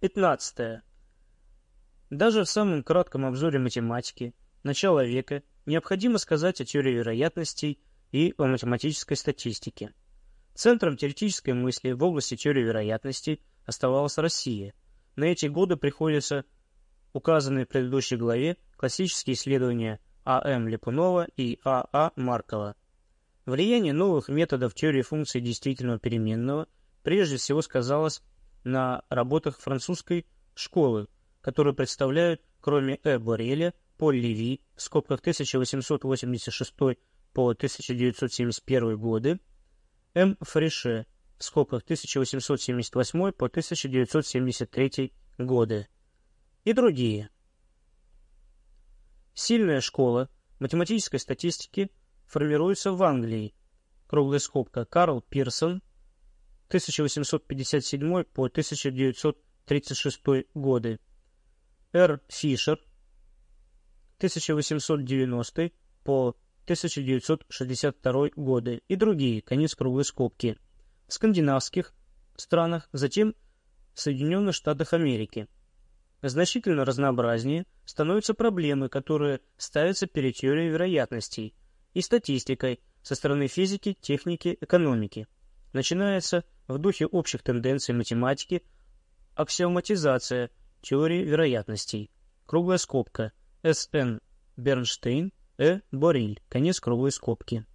15. Даже в самом кратком обзоре математики начала века необходимо сказать о теории вероятностей и о математической статистике. Центром теоретической мысли в области теории вероятностей оставалась Россия. На эти годы приходится указанные в предыдущей главе классические исследования А.М. Липунова и А.А. Маркова. Влияние новых методов теории функций действительного переменного прежде всего сказалось на работах французской школы, которые представляют, кроме Э. Бореля, Поль Леви, в скобках 1886 по 1971 годы, М. Фрише, в скобках 1878 по 1973 годы, и другие. Сильная школа математической статистики формируется в Англии. Круглая скобка Карл Пирсон, 1857 по 1936 годы. Р. Фишер, 1890 по 1962 годы и другие, конец круглой скобки, в скандинавских странах, затем в Соединенных Штатах Америки. Значительно разнообразнее становятся проблемы, которые ставятся перед теорией вероятностей и статистикой со стороны физики, техники, экономики. Начинается в духе общих тенденций математики аксиоматизация теории вероятностей. Круглая скобка. С.Н. Бернштейн, Э. Бориль. Конец круглой скобки.